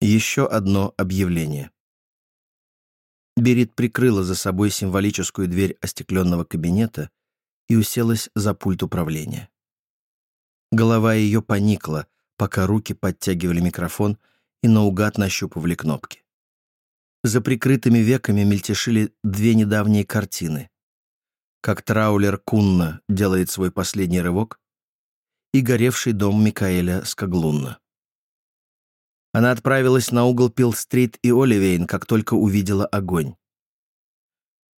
Еще одно объявление. Берит прикрыла за собой символическую дверь остекленного кабинета и уселась за пульт управления. Голова ее поникла, пока руки подтягивали микрофон и наугад нащупывали кнопки. За прикрытыми веками мельтешили две недавние картины. Как траулер Кунна делает свой последний рывок и горевший дом Микаэля Скаглунна. Она отправилась на угол Пилл-стрит и Оливейн, как только увидела огонь.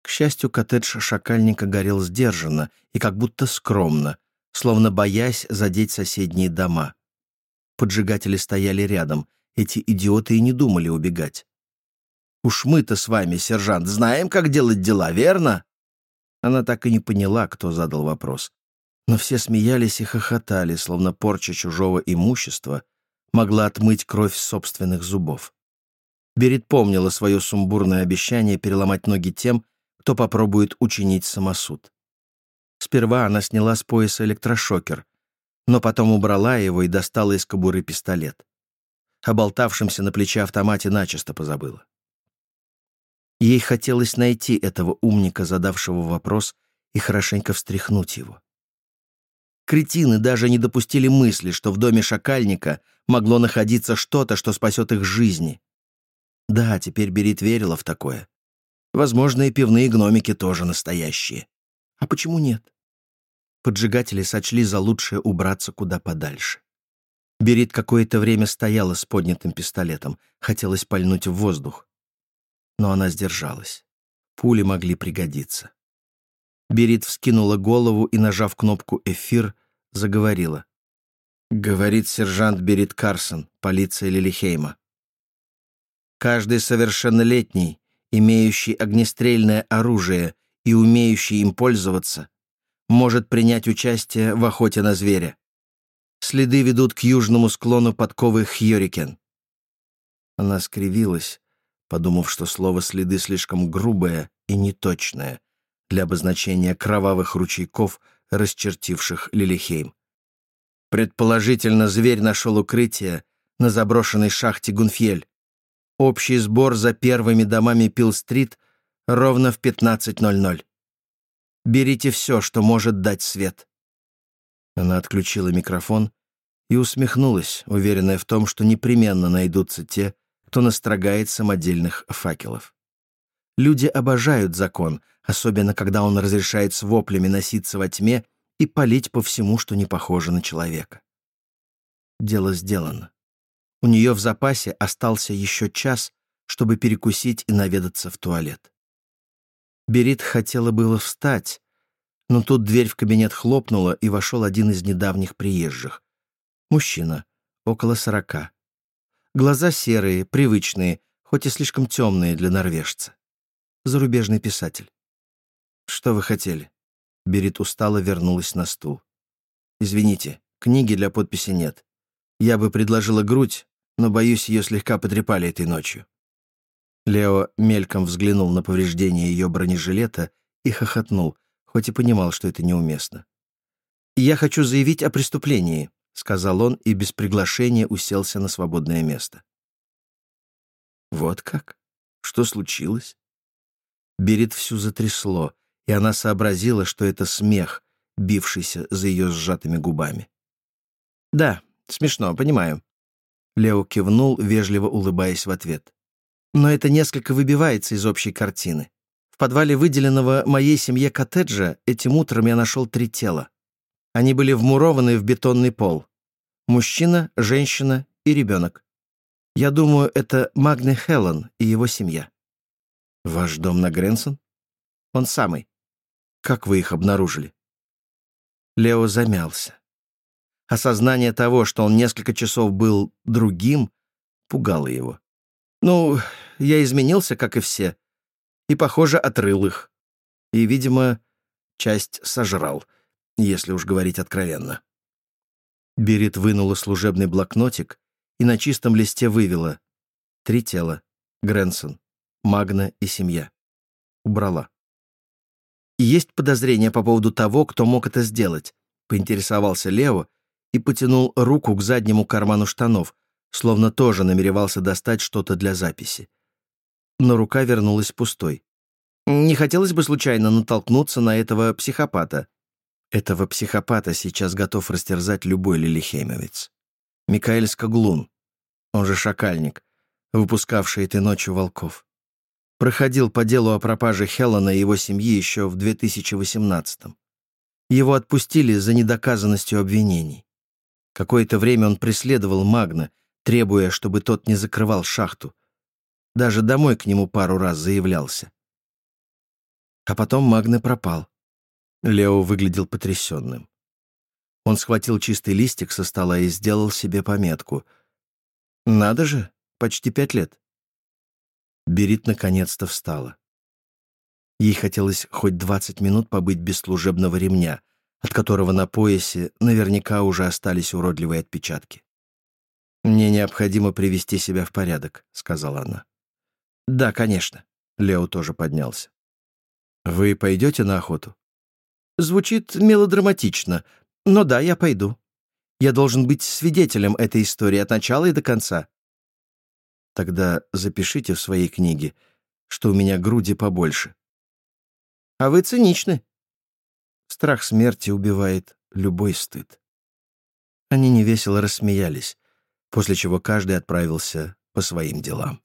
К счастью, коттедж шакальника горел сдержанно и как будто скромно, словно боясь задеть соседние дома. Поджигатели стояли рядом, эти идиоты и не думали убегать. «Уж мы-то с вами, сержант, знаем, как делать дела, верно?» Она так и не поняла, кто задал вопрос. Но все смеялись и хохотали, словно порча чужого имущества могла отмыть кровь собственных зубов. Берет помнила свое сумбурное обещание переломать ноги тем, кто попробует учинить самосуд. Сперва она сняла с пояса электрошокер, но потом убрала его и достала из кобуры пистолет. О на плече автомате начисто позабыла. Ей хотелось найти этого умника, задавшего вопрос, и хорошенько встряхнуть его. Кретины даже не допустили мысли, что в доме шакальника могло находиться что-то, что спасет их жизни. Да, теперь Берит верила в такое. Возможно, и пивные гномики тоже настоящие. А почему нет? Поджигатели сочли за лучшее убраться куда подальше. Берит какое-то время стояла с поднятым пистолетом, хотелось пальнуть в воздух. Но она сдержалась. Пули могли пригодиться. Берит вскинула голову и, нажав кнопку «Эфир», заговорила. Говорит сержант Берит Карсон, полиция Лилихейма. Каждый совершеннолетний, имеющий огнестрельное оружие и умеющий им пользоваться, может принять участие в охоте на зверя. Следы ведут к южному склону подковы Хьорикен. Она скривилась, подумав, что слово «следы» слишком грубое и неточное для обозначения кровавых ручейков, расчертивших Лилихейм. Предположительно, зверь нашел укрытие на заброшенной шахте Гунфьель. Общий сбор за первыми домами Пилл-стрит ровно в 15.00. Берите все, что может дать свет. Она отключила микрофон и усмехнулась, уверенная в том, что непременно найдутся те, кто настрогает самодельных факелов. Люди обожают закон, особенно когда он разрешает с воплями носиться во тьме и палить по всему, что не похоже на человека. Дело сделано. У нее в запасе остался еще час, чтобы перекусить и наведаться в туалет. Берит хотела было встать, но тут дверь в кабинет хлопнула, и вошел один из недавних приезжих. Мужчина, около сорока. Глаза серые, привычные, хоть и слишком темные для норвежца. Зарубежный писатель. «Что вы хотели?» Берит устало вернулась на стул. «Извините, книги для подписи нет. Я бы предложила грудь, но, боюсь, ее слегка потрепали этой ночью». Лео мельком взглянул на повреждение ее бронежилета и хохотнул, хоть и понимал, что это неуместно. «Я хочу заявить о преступлении», — сказал он и без приглашения уселся на свободное место. «Вот как? Что случилось?» Берет всю затрясло, и она сообразила, что это смех, бившийся за ее сжатыми губами. «Да, смешно, понимаю». Лео кивнул, вежливо улыбаясь в ответ. «Но это несколько выбивается из общей картины. В подвале выделенного моей семье коттеджа этим утром я нашел три тела. Они были вмурованы в бетонный пол. Мужчина, женщина и ребенок. Я думаю, это Магни Хеллен и его семья». «Ваш дом на Гренсон?» «Он самый. Как вы их обнаружили?» Лео замялся. Осознание того, что он несколько часов был другим, пугало его. «Ну, я изменился, как и все, и, похоже, отрыл их. И, видимо, часть сожрал, если уж говорить откровенно». Берет вынула служебный блокнотик и на чистом листе вывела «Три тела. Гренсон, Магна и семья». Убрала. «Есть подозрения по поводу того, кто мог это сделать?» — поинтересовался Лео и потянул руку к заднему карману штанов, словно тоже намеревался достать что-то для записи. Но рука вернулась пустой. «Не хотелось бы случайно натолкнуться на этого психопата?» Этого психопата сейчас готов растерзать любой лилихеймовец. Микаэль Скоглун, он же Шакальник, выпускавший этой ночью волков. Проходил по делу о пропаже Хеллона и его семьи еще в 2018-м. Его отпустили за недоказанностью обвинений. Какое-то время он преследовал Магна, требуя, чтобы тот не закрывал шахту. Даже домой к нему пару раз заявлялся. А потом Магна пропал. Лео выглядел потрясенным. Он схватил чистый листик со стола и сделал себе пометку. «Надо же, почти пять лет». Берит наконец-то встала. Ей хотелось хоть двадцать минут побыть без служебного ремня, от которого на поясе наверняка уже остались уродливые отпечатки. «Мне необходимо привести себя в порядок», — сказала она. «Да, конечно». Лео тоже поднялся. «Вы пойдете на охоту?» Звучит мелодраматично, но да, я пойду. Я должен быть свидетелем этой истории от начала и до конца. Тогда запишите в своей книге, что у меня груди побольше. А вы циничны. Страх смерти убивает любой стыд. Они невесело рассмеялись, после чего каждый отправился по своим делам.